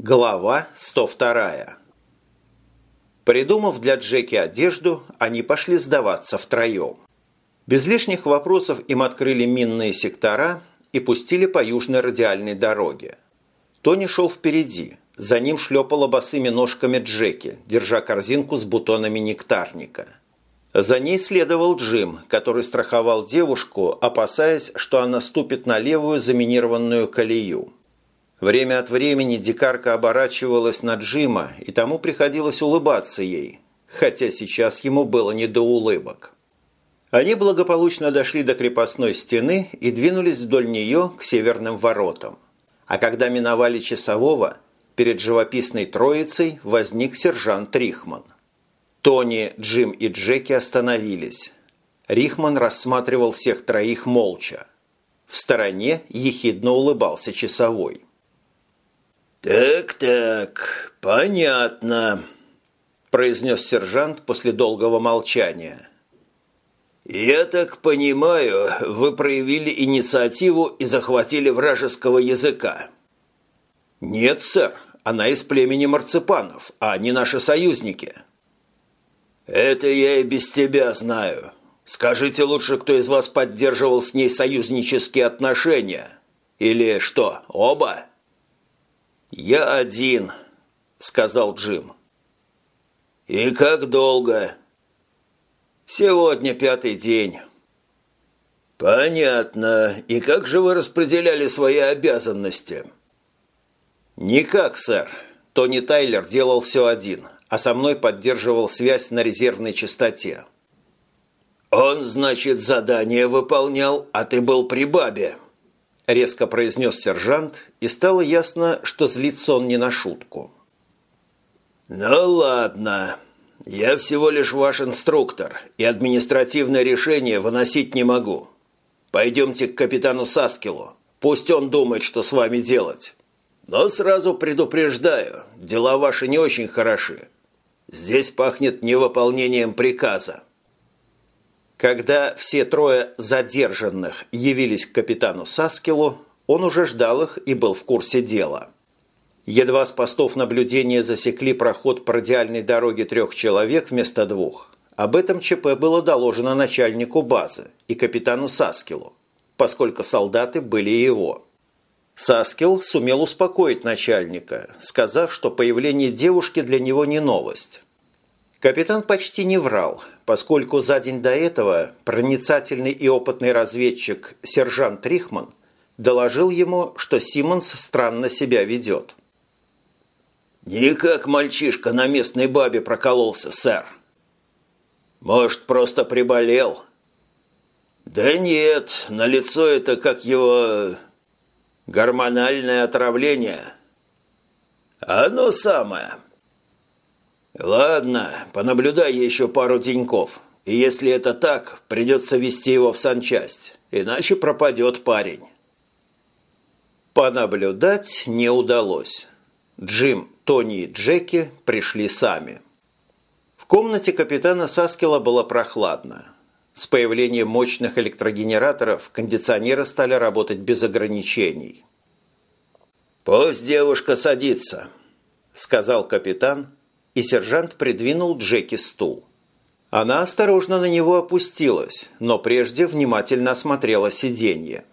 Глава 102 Придумав для Джеки одежду, они пошли сдаваться втроем. Без лишних вопросов им открыли минные сектора и пустили по южной радиальной дороге. Тони шел впереди, за ним шлепала босыми ножками Джеки, держа корзинку с бутонами нектарника. За ней следовал Джим, который страховал девушку, опасаясь, что она ступит на левую заминированную колею. Время от времени дикарка оборачивалась на Джима, и тому приходилось улыбаться ей, хотя сейчас ему было не до улыбок. Они благополучно дошли до крепостной стены и двинулись вдоль нее к северным воротам. А когда миновали часового, перед живописной троицей возник сержант Рихман. Тони, Джим и Джеки остановились. Рихман рассматривал всех троих молча. В стороне ехидно улыбался часовой. «Так-так, понятно», – произнес сержант после долгого молчания. «Я так понимаю, вы проявили инициативу и захватили вражеского языка?» «Нет, сэр, она из племени марципанов, а не наши союзники». «Это я и без тебя знаю. Скажите лучше, кто из вас поддерживал с ней союзнические отношения? Или что, оба?» «Я один», — сказал Джим. «И как долго?» «Сегодня пятый день». «Понятно. И как же вы распределяли свои обязанности?» «Никак, сэр. Тони Тайлер делал все один, а со мной поддерживал связь на резервной частоте». «Он, значит, задание выполнял, а ты был при бабе?» Резко произнес сержант, и стало ясно, что злится он не на шутку. «Ну ладно, я всего лишь ваш инструктор, и административное решение выносить не могу. Пойдемте к капитану Саскилу, пусть он думает, что с вами делать. Но сразу предупреждаю, дела ваши не очень хороши. Здесь пахнет невыполнением приказа». Когда все трое задержанных явились к капитану Саскилу, он уже ждал их и был в курсе дела. Едва с постов наблюдения засекли проход по радиальной дороге трех человек вместо двух. Об этом ЧП было доложено начальнику базы и капитану Саскилу, поскольку солдаты были его. Саскил сумел успокоить начальника, сказав, что появление девушки для него не новость. Капитан почти не врал, поскольку за день до этого проницательный и опытный разведчик сержант Рихман доложил ему, что Симмонс странно себя ведет. «Никак мальчишка на местной бабе прокололся, сэр. Может, просто приболел?» «Да нет, на лицо это как его гормональное отравление». «Оно самое». «Ладно, понаблюдай еще пару деньков. И если это так, придется вести его в санчасть, иначе пропадет парень». Понаблюдать не удалось. Джим, Тони и Джеки пришли сами. В комнате капитана Саскила было прохладно. С появлением мощных электрогенераторов кондиционеры стали работать без ограничений. «Пусть девушка садится», – сказал капитан, и сержант придвинул Джеки стул. Она осторожно на него опустилась, но прежде внимательно осмотрела сиденье.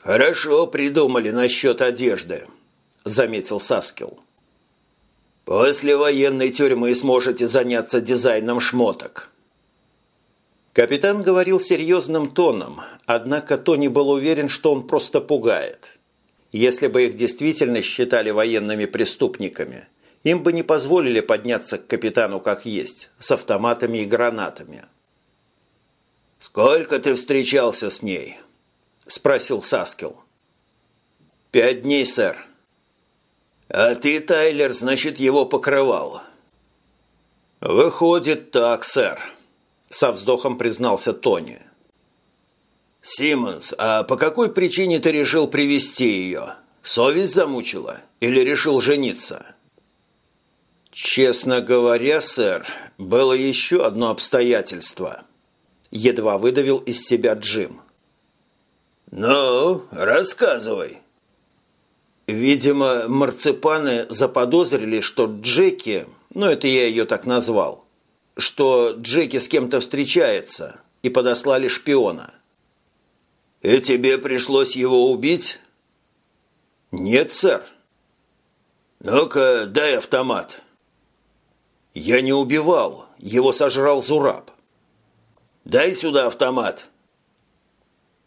«Хорошо придумали насчет одежды», – заметил Саскил. «После военной тюрьмы сможете заняться дизайном шмоток». Капитан говорил серьезным тоном, однако Тони был уверен, что он просто пугает. Если бы их действительно считали военными преступниками – им бы не позволили подняться к капитану как есть, с автоматами и гранатами. «Сколько ты встречался с ней?» – спросил Саскил. «Пять дней, сэр». «А ты, Тайлер, значит, его покрывал?» «Выходит так, сэр», – со вздохом признался Тони. «Симмонс, а по какой причине ты решил привести ее? Совесть замучила или решил жениться?» «Честно говоря, сэр, было еще одно обстоятельство». Едва выдавил из себя Джим. «Ну, рассказывай». Видимо, марципаны заподозрили, что Джеки, ну это я ее так назвал, что Джеки с кем-то встречается и подослали шпиона. «И тебе пришлось его убить?» «Нет, сэр». «Ну-ка, дай автомат». «Я не убивал, его сожрал Зураб». «Дай сюда автомат».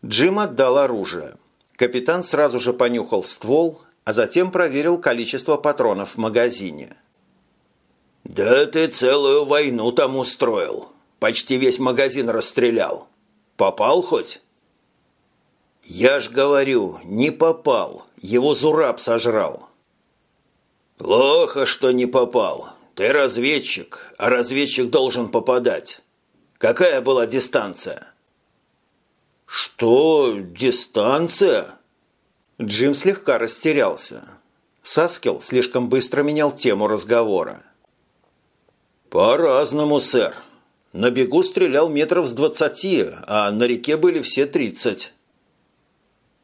Джим отдал оружие. Капитан сразу же понюхал ствол, а затем проверил количество патронов в магазине. «Да ты целую войну там устроил. Почти весь магазин расстрелял. Попал хоть?» «Я ж говорю, не попал. Его Зураб сожрал». «Плохо, что не попал. Ты разведчик, а разведчик должен попадать. Какая была дистанция?» «Что? Дистанция?» Джим слегка растерялся. Саскел слишком быстро менял тему разговора. «По-разному, сэр. На бегу стрелял метров с двадцати, а на реке были все тридцать».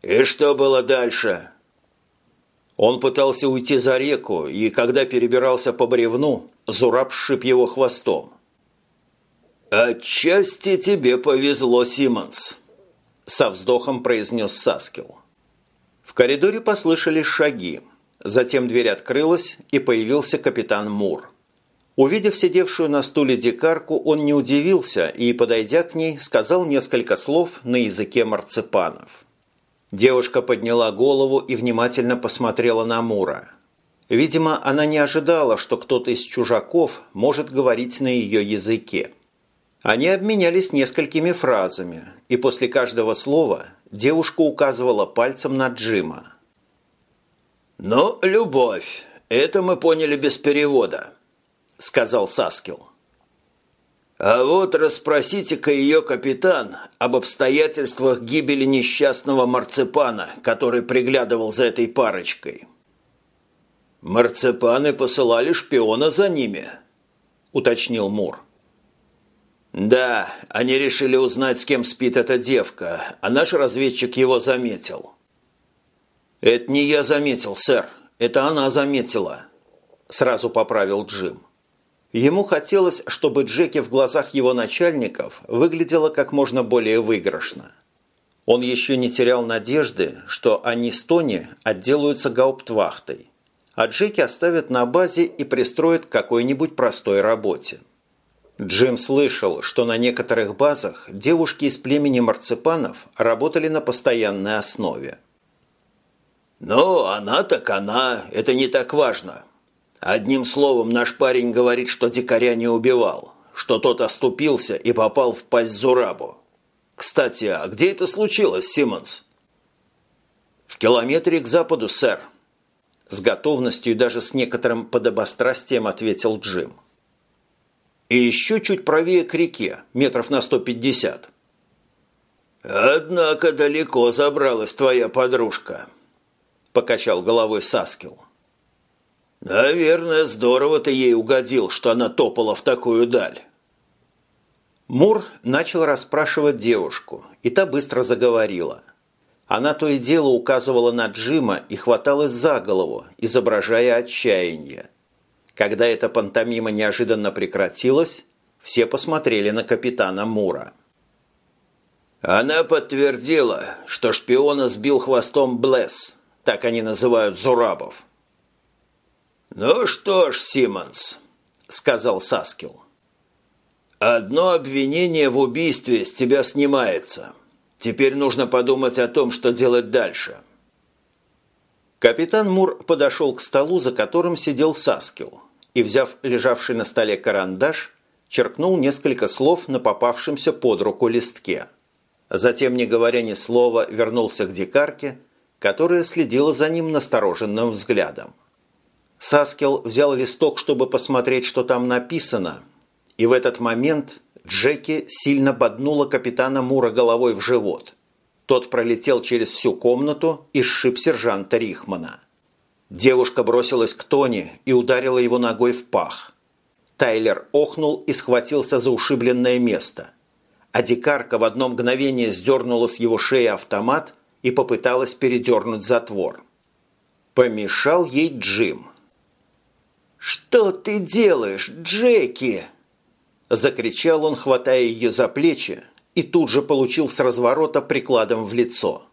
«И что было дальше?» Он пытался уйти за реку, и когда перебирался по бревну, Зураб сшиб его хвостом. «Отчасти тебе повезло, Симмонс», – со вздохом произнес Саскил. В коридоре послышались шаги. Затем дверь открылась, и появился капитан Мур. Увидев сидевшую на стуле дикарку, он не удивился и, подойдя к ней, сказал несколько слов на языке марципанов. Девушка подняла голову и внимательно посмотрела на Мура. Видимо, она не ожидала, что кто-то из чужаков может говорить на ее языке. Они обменялись несколькими фразами, и после каждого слова девушка указывала пальцем на Джима. «Ну, любовь, это мы поняли без перевода», – сказал Саскил. А вот расспросите-ка ее, капитан, об обстоятельствах гибели несчастного марципана, который приглядывал за этой парочкой. «Марципаны посылали шпиона за ними», – уточнил Мур. «Да, они решили узнать, с кем спит эта девка, а наш разведчик его заметил». «Это не я заметил, сэр, это она заметила», – сразу поправил Джим. Ему хотелось, чтобы Джеки в глазах его начальников выглядела как можно более выигрышно. Он еще не терял надежды, что они с Тони отделаются гауптвахтой, а Джеки оставят на базе и пристроят к какой-нибудь простой работе. Джим слышал, что на некоторых базах девушки из племени марципанов работали на постоянной основе. «Ну, она так она, это не так важно», Одним словом, наш парень говорит, что дикаря не убивал, что тот оступился и попал в пасть Зурабу. Кстати, а где это случилось, Симмонс? В километре к западу, сэр. С готовностью и даже с некоторым подобострастием ответил Джим. И еще чуть правее к реке, метров на 150. «Однако далеко забралась твоя подружка», – покачал головой Саскил. «Наверное, здорово ты ей угодил, что она топала в такую даль». Мур начал расспрашивать девушку, и та быстро заговорила. Она то и дело указывала на Джима и хваталась за голову, изображая отчаяние. Когда эта пантомима неожиданно прекратилась, все посмотрели на капитана Мура. Она подтвердила, что шпиона сбил хвостом Блесс, так они называют Зурабов. «Ну что ж, Симмонс», – сказал Саскил. «Одно обвинение в убийстве с тебя снимается. Теперь нужно подумать о том, что делать дальше». Капитан Мур подошел к столу, за которым сидел Саскил, и, взяв лежавший на столе карандаш, черкнул несколько слов на попавшемся под руку листке. Затем, не говоря ни слова, вернулся к дикарке, которая следила за ним настороженным взглядом. Саскел взял листок, чтобы посмотреть, что там написано, и в этот момент Джеки сильно боднула капитана Мура головой в живот. Тот пролетел через всю комнату и сшиб сержанта Рихмана. Девушка бросилась к Тони и ударила его ногой в пах. Тайлер охнул и схватился за ушибленное место. А дикарка в одно мгновение сдернула с его шеи автомат и попыталась передернуть затвор. Помешал ей Джим. «Что ты делаешь, Джеки?» Закричал он, хватая ее за плечи, и тут же получил с разворота прикладом в лицо.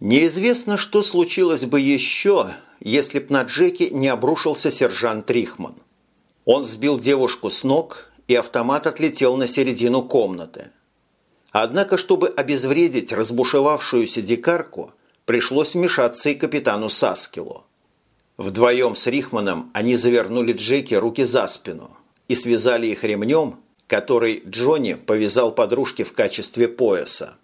Неизвестно, что случилось бы еще, если б на Джеки не обрушился сержант Рихман. Он сбил девушку с ног, и автомат отлетел на середину комнаты. Однако, чтобы обезвредить разбушевавшуюся дикарку, пришлось вмешаться и капитану Саскилу. Вдвоем с Рихманом они завернули Джеки руки за спину и связали их ремнем, который Джонни повязал подружке в качестве пояса.